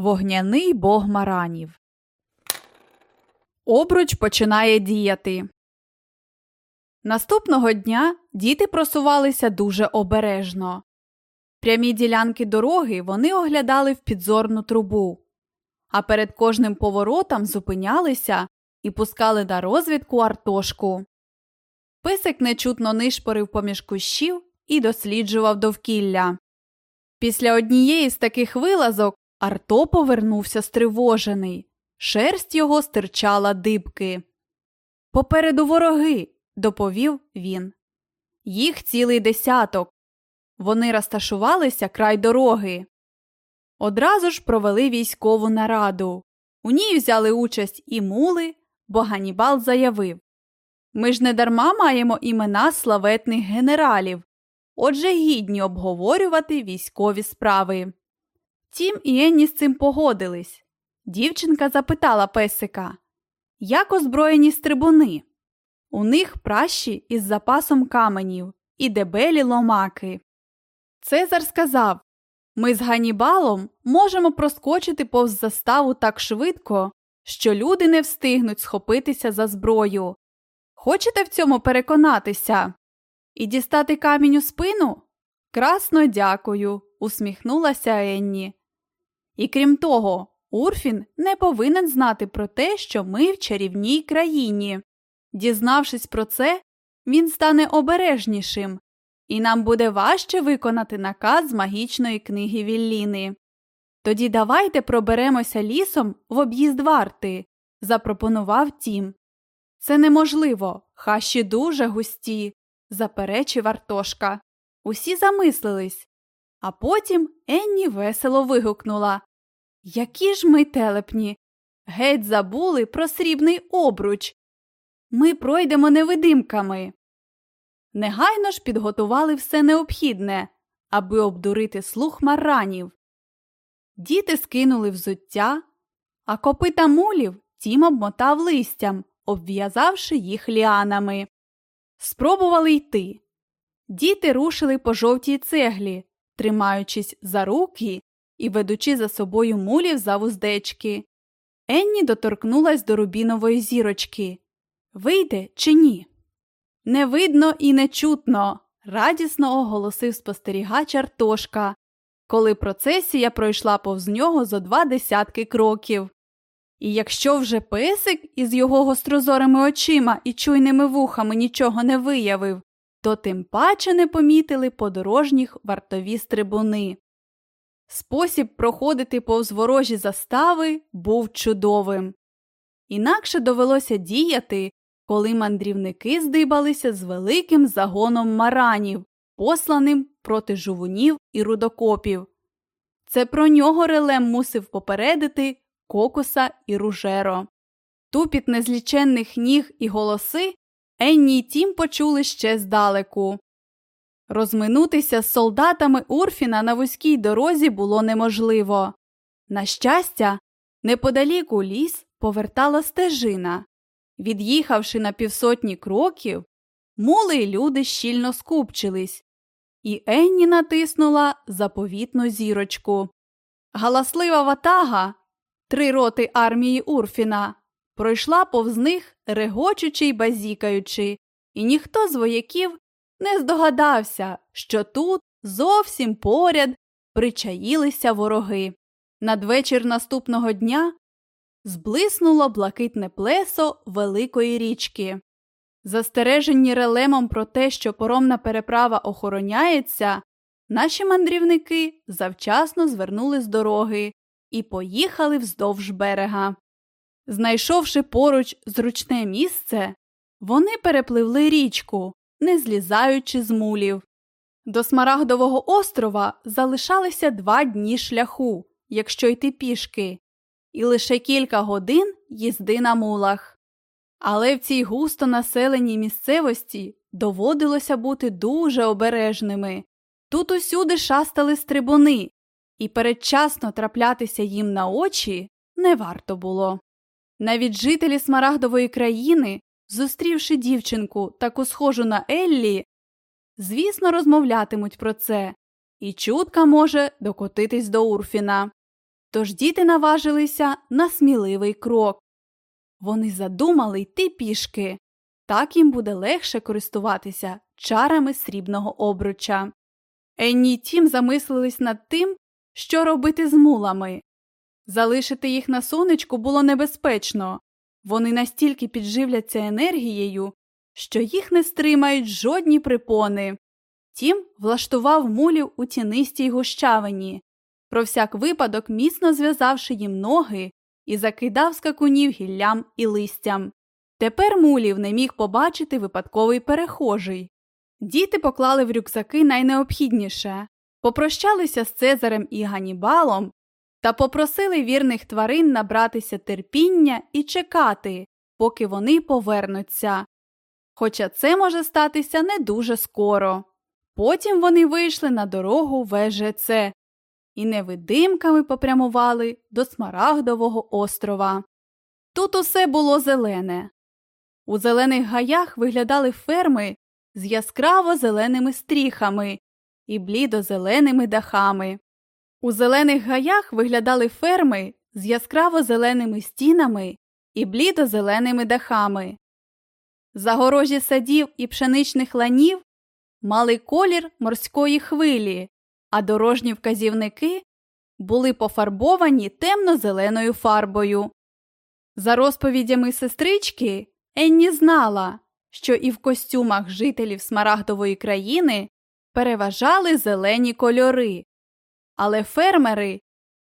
Вогняний бог маранів. Обруч починає діяти. Наступного дня діти просувалися дуже обережно. Прямі ділянки дороги вони оглядали в підзорну трубу, а перед кожним поворотом зупинялися і пускали на розвідку артошку. Писик нечутно нишпорив поміж кущів і досліджував довкілля. Після однієї з таких вилазок Арто повернувся стривожений. Шерсть його стирчала дибки. Попереду вороги, доповів він. Їх цілий десяток. Вони розташувалися край дороги. Одразу ж провели військову нараду. У ній взяли участь і мули, бо Ганібал заявив Ми ж не дарма маємо імена славетних генералів, отже гідні обговорювати військові справи. Тім і Енні з цим погодились. Дівчинка запитала песика, як озброєні стрибуни? У них пращі із запасом каменів і дебелі ломаки. Цезар сказав Ми з Ганібалом можемо проскочити повз заставу так швидко, що люди не встигнуть схопитися за зброю. Хочете в цьому переконатися? І дістати камінь у спину? Красно дякую, усміхнулася Енні. І крім того, Урфін не повинен знати про те, що ми в чарівній країні. Дізнавшись про це, він стане обережнішим, і нам буде важче виконати наказ з магічної книги Вілліни. Тоді давайте проберемося лісом в об'їзд варти, запропонував тім. Це неможливо, хащі дуже густі, заперечив Артошка. Усі замислились. А потім Енні весело вигукнула Які ж ми телепні. Геть забули про срібний обруч. Ми пройдемо невидимками. Негайно ж підготували все необхідне, аби обдурити слух маранів. Діти скинули взуття, а копита мулів тім обмотав листям, обв'язавши їх ліанами. Спробували йти. Діти рушили по жовтій цеглі, тримаючись за руки і ведучи за собою мулів за вуздечки. Енні доторкнулась до рубінової зірочки. Вийде чи ні? Не видно і не чутно, радісно оголосив спостерігач Артошка, коли процесія пройшла повз нього зо два десятки кроків. І якщо вже песик із його гострозорими очима і чуйними вухами нічого не виявив, то тим паче не помітили подорожніх вартові стрибуни. Спосіб проходити повз ворожі застави був чудовим. Інакше довелося діяти, коли мандрівники здибалися з великим загоном маранів, посланим проти жувунів і рудокопів. Це про нього релем мусив попередити кокуса і ружеро. Тупіт незліченних ніг і голоси Енні й тім почули ще здалеку. Розминутися з солдатами Урфіна на вузькій дорозі було неможливо. На щастя, неподалік у ліс повертала стежина. Від'їхавши на півсотні кроків, мули й люди щільно скупчились, і Енні натиснула заповітну зірочку. Галаслива ватага, три роти армії Урфіна, пройшла повз них, регочучи й базікаючи, і ніхто з вояків не здогадався, що тут зовсім поряд причаїлися вороги. Надвечір наступного дня зблиснуло блакитне плесо великої річки. Застережені релемом про те, що поромна переправа охороняється, наші мандрівники завчасно звернули з дороги і поїхали вздовж берега. Знайшовши поруч зручне місце, вони перепливли річку, не злізаючи з мулів. До Смарагдового острова залишалися два дні шляху, якщо йти пішки, і лише кілька годин їзди на мулах. Але в цій густо населеній місцевості доводилося бути дуже обережними. Тут усюди шастали стрибуни, і передчасно траплятися їм на очі не варто було. Навіть жителі Смарагдової країни, зустрівши дівчинку таку схожу на Еллі, звісно, розмовлятимуть про це, і чутка може докотитись до Урфіна. Тож діти наважилися на сміливий крок. Вони задумали йти пішки. Так їм буде легше користуватися чарами срібного обруча. Енні й Тім замислились над тим, що робити з мулами. Залишити їх на сонечку було небезпечно, вони настільки підживляться енергією, що їх не стримають жодні припони. Тім влаштував мулів у тінистій гущавині, про всяк випадок міцно зв'язавши їм ноги і закидав скакунів гіллям і листям. Тепер мулів не міг побачити випадковий перехожий. Діти поклали в рюкзаки найнеобхідніше, попрощалися з Цезарем і Ганібалом та попросили вірних тварин набратися терпіння і чекати, поки вони повернуться. Хоча це може статися не дуже скоро. Потім вони вийшли на дорогу ВЖЦ і невидимками попрямували до Смарагдового острова. Тут усе було зелене. У зелених гаях виглядали ферми з яскраво зеленими стріхами і блідо-зеленими дахами. У зелених гаях виглядали ферми з яскраво зеленими стінами і блідо-зеленими дахами. Загорожі садів і пшеничних ланів мали колір морської хвилі, а дорожні вказівники були пофарбовані темно-зеленою фарбою. За розповідями сестрички, Енні знала, що і в костюмах жителів Смарагдової країни переважали зелені кольори, але фермери,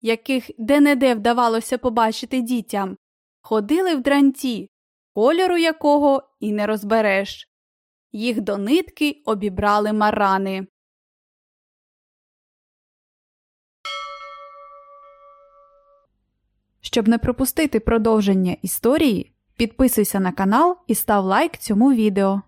яких де-не-де вдавалося побачити дітям, ходили в дранті, кольору якого і не розбереш. Їх до нитки обібрали марани. Щоб не пропустити продовження історії, підписуйся на канал і став лайк цьому відео.